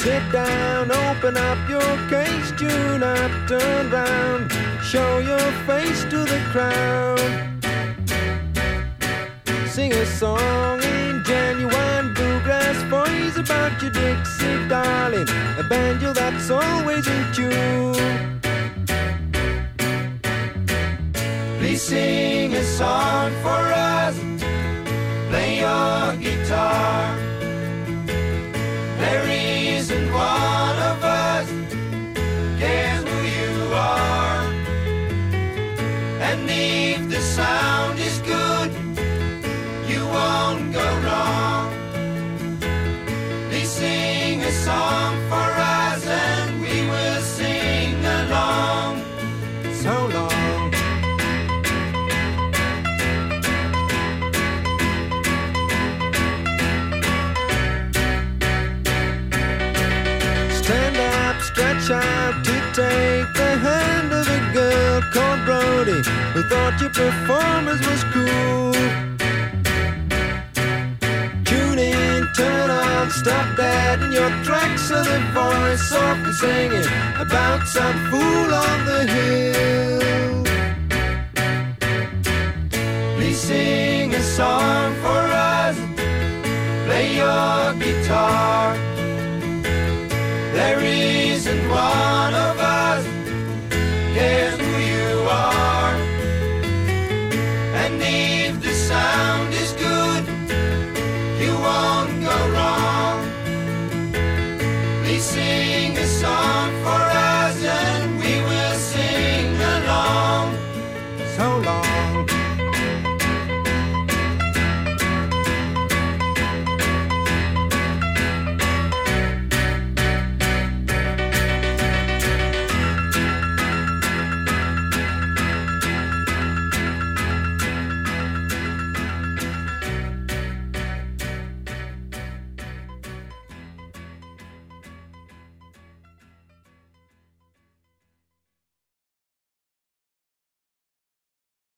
Sit down, open up your case, tune up, turn round, show your face to the crowd. Sing a song in genuine bluegrass voice about your Dixie darling, a banjo that's always in tune. Please sing a song for us, play your guitar. And if the sound is good, you won't go wrong. Please sing a song for us and we will sing along. So long. Stand up, stretch out to take the hand of a girl Who thought your performance was cool. Tune in, turn on, stop that in your tracks so the voice softly singing about some fool on the hill. Please sing a song for us, play your guitar. sing a song.